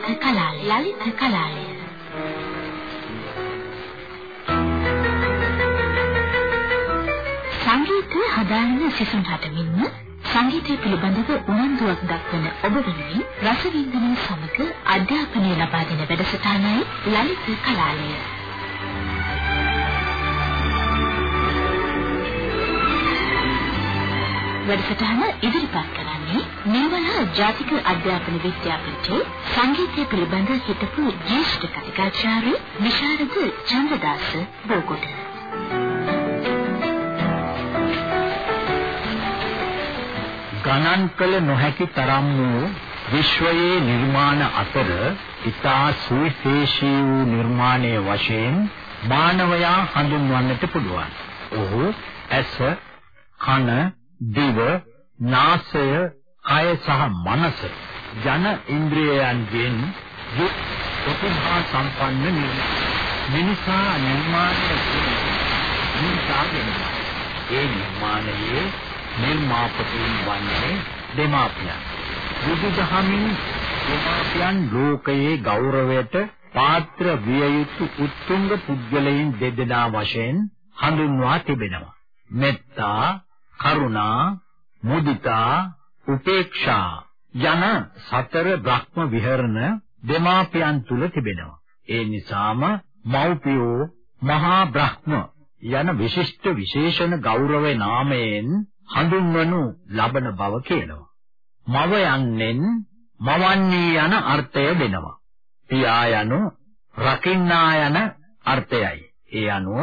ලලිත කලාලය ලලිත කලාලය සංගීතය හදාරන සිසුන් හටමින්ම සංගීතය පිළිබඳව උනන්දුවක් දක්වන ඔබ වෙනුවෙන් රසවින්දනය සමග අධ්‍යාපනය ලබා දෙන වැඩසටහනයි ලලිත කලාලය. වැඩසටහන ඉදිරිපත් කරන්නේ නිවල ජාතික අධ්‍යාපන විද්‍යාපීඨයේ සංගීතය පිළිබඳ හිටපු ජ්‍යෙෂ්ඨ කතිකාචාර්ය විශාරද චන්ද්‍රදාස බෝගොඩ. ගණන් කළ නොහැකි තරම් වූ විශ්වයේ නිර්මාණ අතර ඉතා සුවිශේෂී වූ නිර්මාණයේ වශයෙන් මානවයා හඳුන්වන්නට පුළුවන්. ඔහු ඇස, කන, දිව, නාසය, කය සහ මනස ජන ඉන්ද්‍රියයන්ගෙන් යුත් ප්‍රතිභා සම්පන්න මිනිසා නිර්මාණය කරන ඒ නිර්මාණයේ නිර්මාපකයන් වන්නේ දෙමාපියන්. බුදුදහමින් දෙමාපියන් ලෝකයේ ගෞරවයට පාත්‍ර විය යුතු උත්තුංග පුද්ගලයන් දෙදෙනා වශයෙන් හඳුන්වා තිබෙනවා. මෙත්තා, කරුණා, මුදිතා, උපේක්ෂා යන සතර බ්‍රහ්ම විහරණ දෙමාපියන් තුල තිබෙනවා. ඒ නිසාම මෞපියෝ මහා බ්‍රහ්ම යන විශිෂ්ට විශේෂණ ගෞරව නාමයෙන් හඳුන්වනු ලබන බව කියනවා. මව යන්නෙන් මවන්නේ යන අර්ථය දෙනවා. පියා යනු රකින්නා යන අර්ථයයි. ඒ අනුව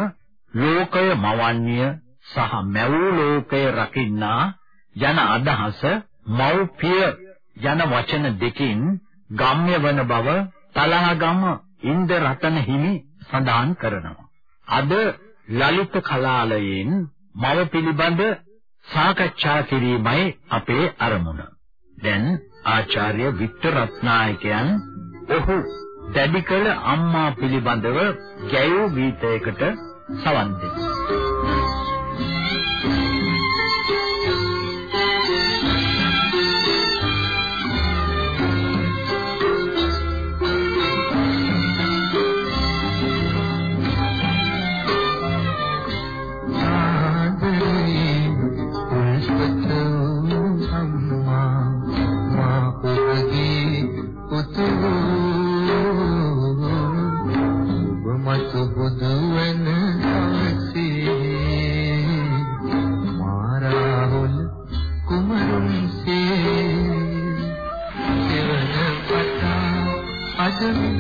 ලෝකය මවන්නේ සහ මැවූ ලෝකය රකින්නා යන අදහස මව්පිය යන වචන දෙකින් ගම්‍ය වන බව තලහගම ඉන්ද රතන හිමි සඳහන් කරනවා. අද ලලිත කලාලයෙන් මව පිළිබඳ සාකච්ඡා කිරීමයි අපේ අරමුණ. දැන් ආචාර්ය වික්ටර් රත්නායකයන් ඔහු දැඩි කළ අම්මා පිළිබඳව ගැයූ ගීතයකට සවන් දෙනවා. heaven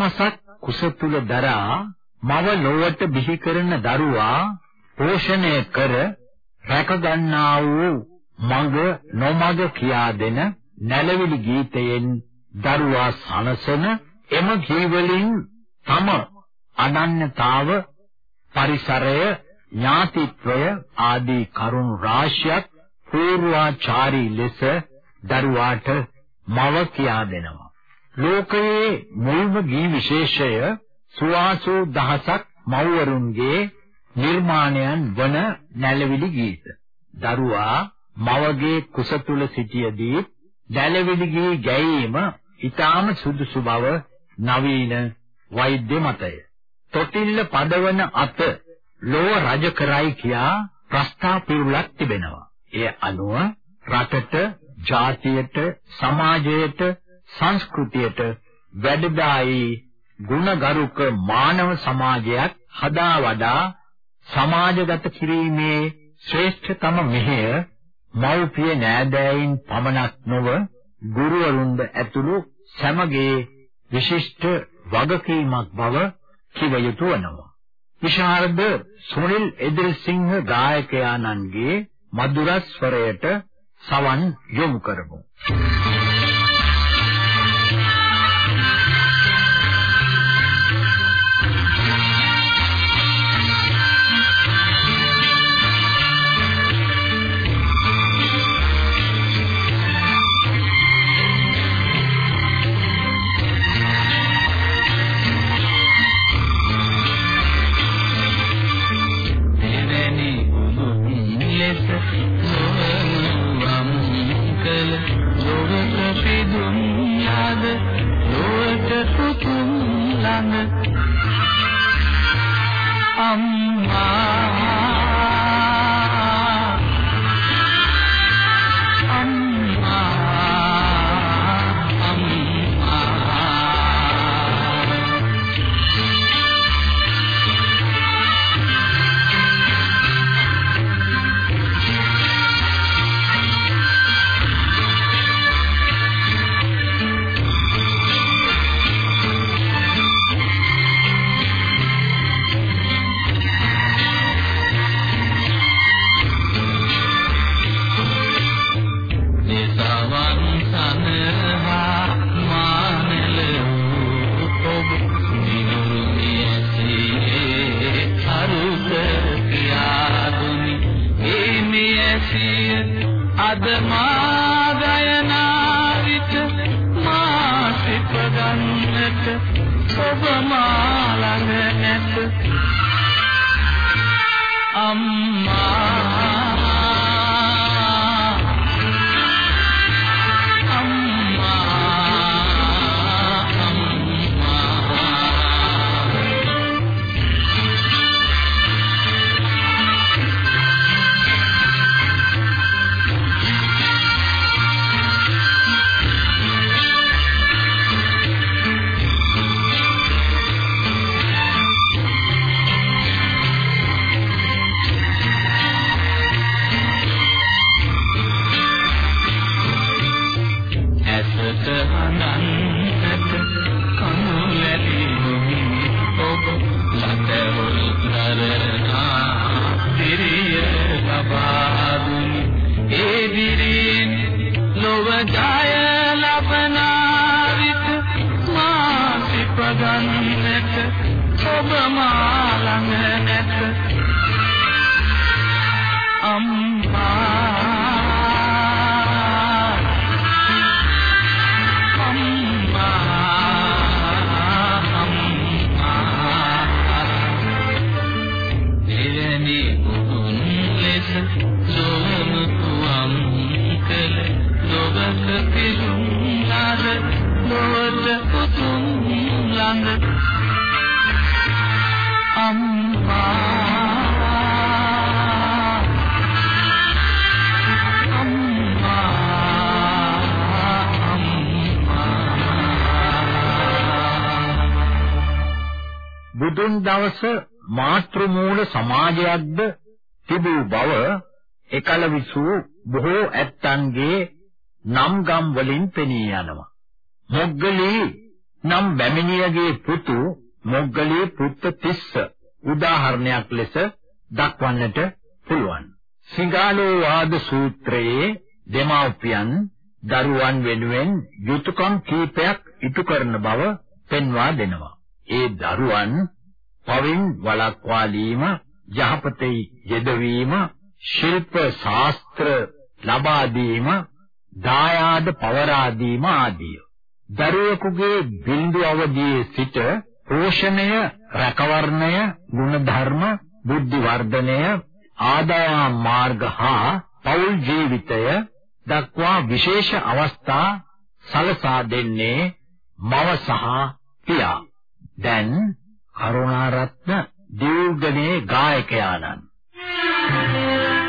දසමසක් කුස තුල දරා මව ලොවට බිහි කරන දරුවා පෝෂණය කර රැක ගන්නා වූ මඟ නොමඟ කියා දෙන නැලවිලි ගීතයෙන් දරුවා සනසන එම ජීවලින් තම අනන්‍යතාව පරිසරය ඥාතිත්වය ආදී කරුණු රාශියක් පූර්වාචාරී ලෙස දරුවාට මව කියා දෙනවා. ලෝකයේ මුල්ම ගී විශේෂය සුවාසෝ දහසක් මව්වරුන්ගේ නිර්මාණයන් වන නැලවිලි ගීත. දරුවා මවගේ කුස තුල සිටියදී නැලවිලි ගී ගැයීම ඊටාම සුදුසු බව නවීන වෛද්‍ය මතය. තොටිල්ල පදවන අත ලෝව රජ කරයි කියා ප්‍රස්තාව පිරුලක් තිබෙනවා. ඒ අනුව රටට, ජාතියට, සමාජයට සංස්කෘතියට වැඩදායි ගුණගරුක මානව සමාජයක් හදා වඩා සමාජගත කිරීමේ ශ්‍රේෂ්ඨතම මෙහෙය මව්පිය නෑදෑයින් පමණක් නොව ගුරුවරුන්ද ඇතුළු සැමගේ විශිෂ්ට වගකීමක් බව කිව යුතු වනවා. විශාරද සුනිල් එදිරිසිංහ ගායකයාණන්ගේ මధుර ස්වරයට සවන් යොමු කරමු. බුදුන් ලෙස දවස මාතෘ මූල සමාජයක්ද තිබූ බව එකල විසූ බොහෝ ඇත්තන්ගේ නම් ගම් වලින් පෙනී යනවා. මොග්ගලී නම් බැමිණියගේ පුතු මොග්ගලී පුත්ත තිස්ස උදාහරණයක් ලෙස දක්වන්නට පුළුවන්. සිංගාලෝ වාද සූත්‍රයේ දෙමාපියන් දරුවන් වෙනුවෙන් යුතුයකම් කීපයක් ඉටු කරන බව පෙන්වා දෙනවා. ඒ දරුවන් පවින් වළක්වාලීම යහපතේ යෙදවීම ශිල්ප ශාස්ත්‍ර ලබා දීම දායාද පවරා දීම ආදිය. දරුවෙකුගේ බිඳු අවදියේ සිට පෝෂණය රැකවරණය ගුණධර්ම බුද්ධි වර්ධනය ආදායම් මාර්ග හා පෞල් ජීවිතය දක්වා විශේෂ අවස්ථා සලසා දෙන්නේ මව සහ පියා. දැන් කරුණාරත්න දීර්ඝනේ ගායකයාණන්. ලෝකය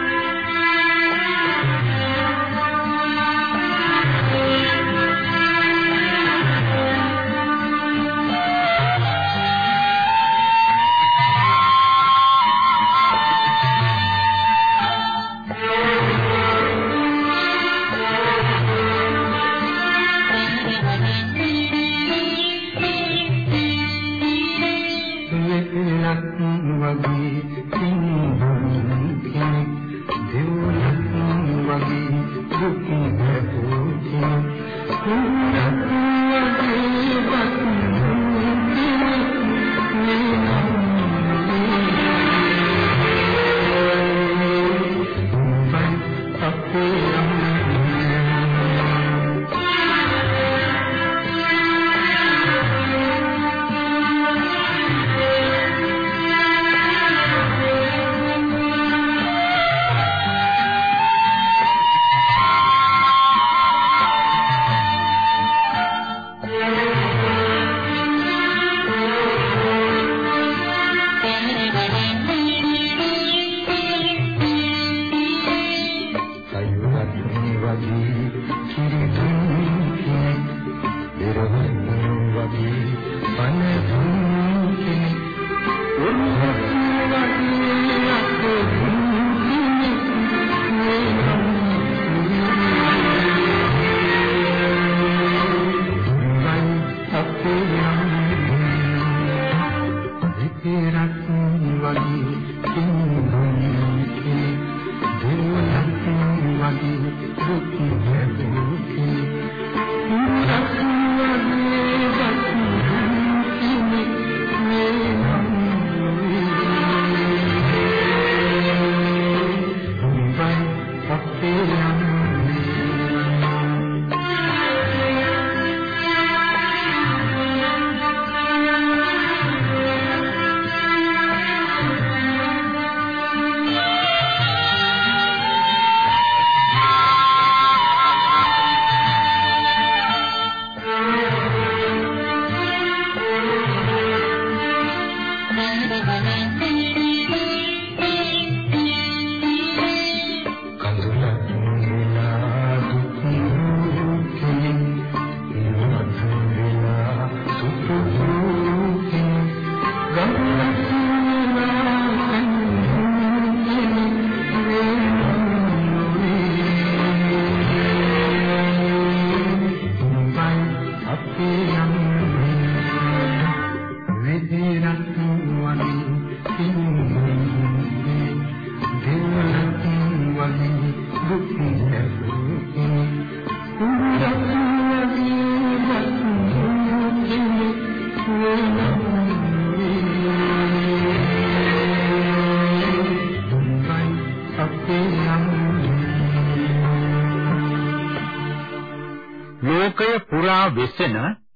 වෙසෙන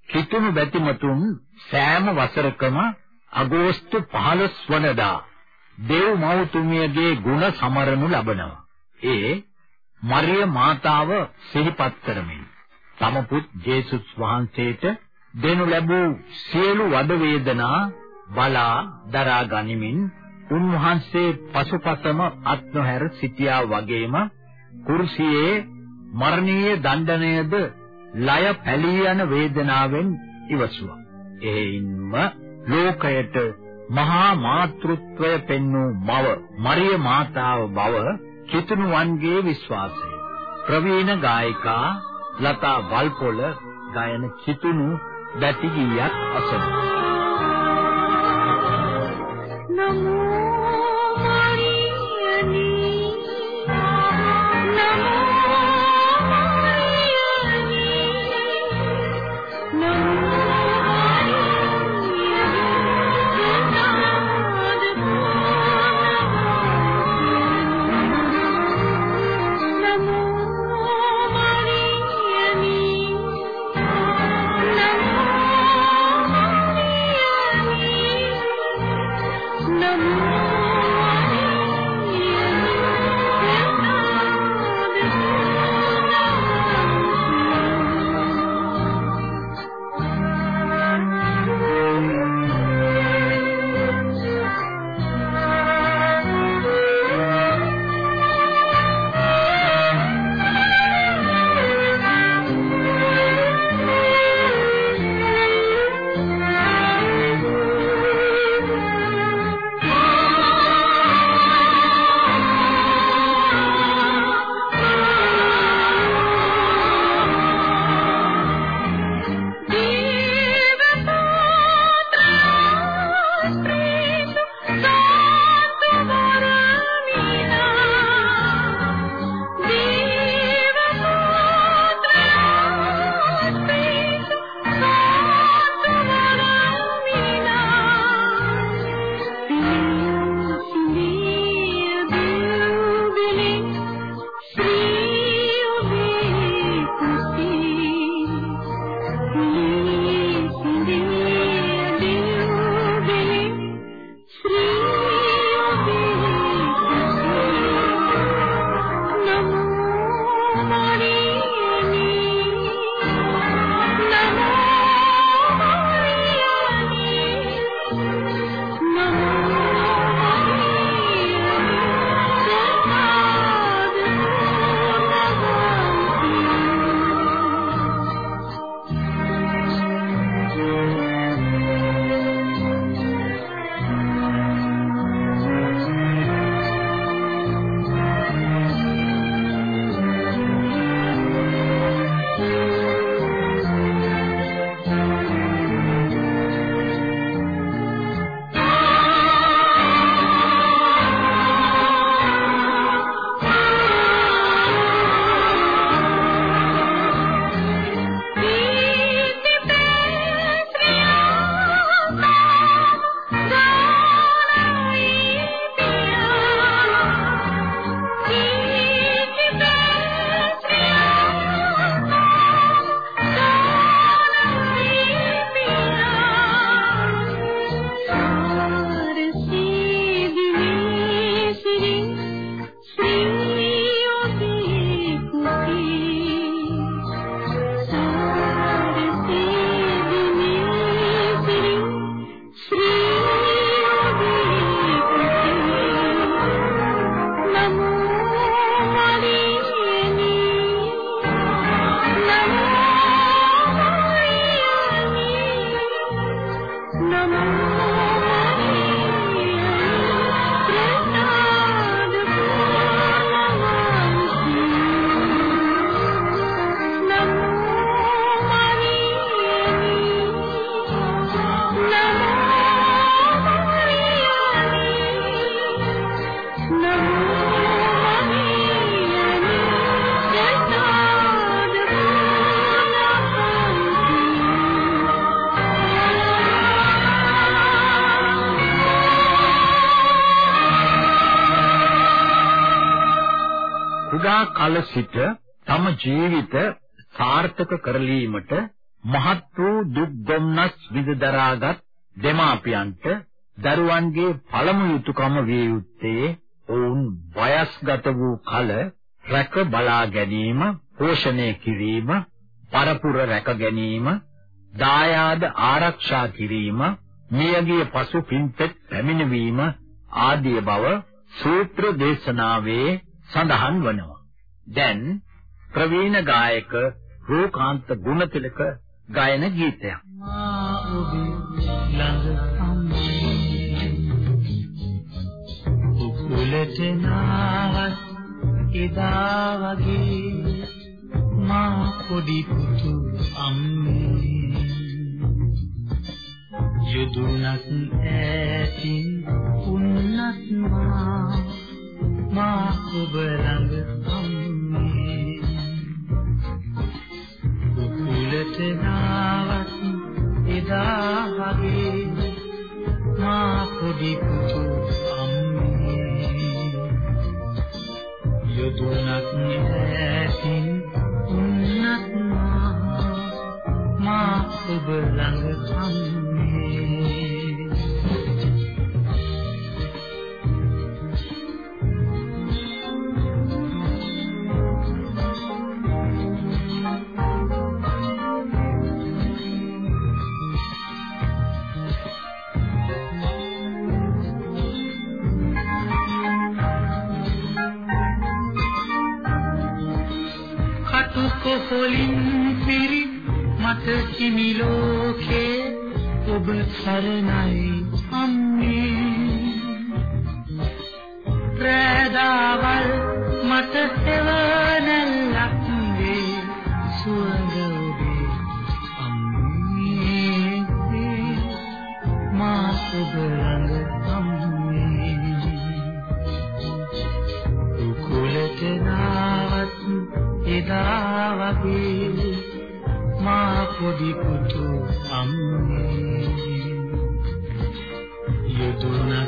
කිතුණු බැතිමතුන් සෑම වසරකම අගෝස්තු 15 වනදා දේව් මව්තුමියගේ ගුණ සමරනු ලබනවා. ඒ මරිය මාතාව සිහිපත් කරමින් තම පුත් ජේසුස් වහන්සේට දෙනු ලැබූ සියලු වද වේදනා බලා දරා ගනිමින් උන්වහන්සේ පසුපසම අත් නොහැර සිටියා වගේම කුරුසියේ මරණීය දණ්ඩනයද ලය පැලී යන වේදනාවෙන් ඉවසුවා. ඒින්ම ලෝකයට මහා මාතෘත්වය පෙන්වූ මව මරිය මාතාව බව කිතුණුවන්ගේ විශ්වාසය. ප්‍රවීණ ගායිකා ලතා වල්පොල ගායන කිතුණු දැටි ගීයක් අසනවා. කුඩා කල සිට තම ජීවිත සාර්ථක කරලීමට මහත් වූ දුක් දුම්නස් විඳදරාගත් දෙමාපියන්ට දරුවන්ගේ පළමු යුතුයකම විය යුත්තේ ඔවුන් වයස්ගත වූ කල රැක බලා ගැනීම, පෝෂණය කිරීම, පරපුර රැක ගැනීම, දායාද ආරක්ෂා කිරීම, මියගිය පසු පින්පෙත් පැමිණවීම ආදී බව සූත්‍ර දේශනාවේ සඳහන් වනවා. දැන් ප්‍රවීණ ගායක රූකාන්ත ගුණතිලක ගායන ගීතයක්. මා ඔබේ ළඟ අම්මේ උකුලට නාවත් එදා වගේ මා පොඩි පුතු අම්මේ යදුනක් ඈතින් උන්නත් මා මා ඔබ කොහොලින් පිරි මට කිමි ලෝකේ ඔබ සරණයි අම්මේ. ප්‍රදාවල් මට එවනල්ලක් වගේ මා පොඩි පුතු අම්මේ. යදුනක්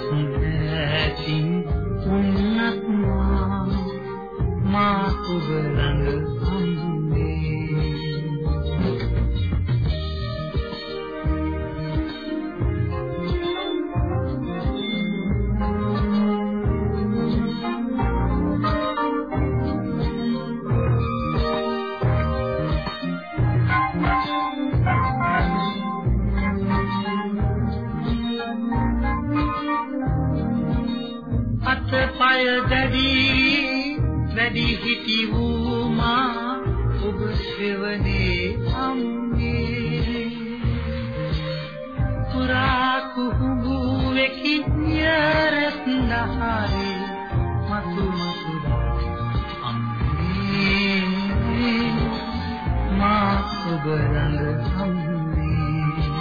ළඟ අම්මේ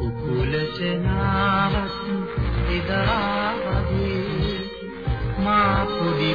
උකුලට නාවත් එදා වගේ මා පොඩි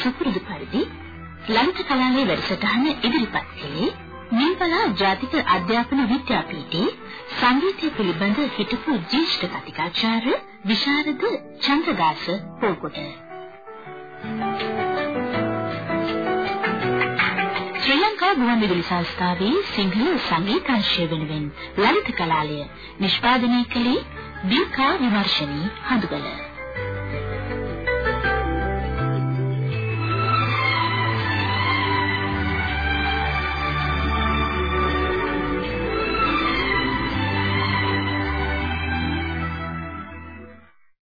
සුපුරුදු පරිදි ලලිත කලාවේ වැඩසටහන ඉදිරිපත් කළේ නිම්පලා ජාතික අධ්‍යාපන විද්‍යාපීඨයේ සංගීතය පිළිබඳ හිටපු ජ්‍යෙෂ්ඨ කතිකාචාර්ය විශාරද චන්ද්‍රදාස පොල්කොට. ශ්‍රී ලංකා ගුවන්විදුලි සංස්ථාවේ සිංහල සංගීතංශය වෙනුවෙන් ලලිත කලාලය නිෂ්පාදනය කළේ දීකා විමර්ශනී හඳුබල.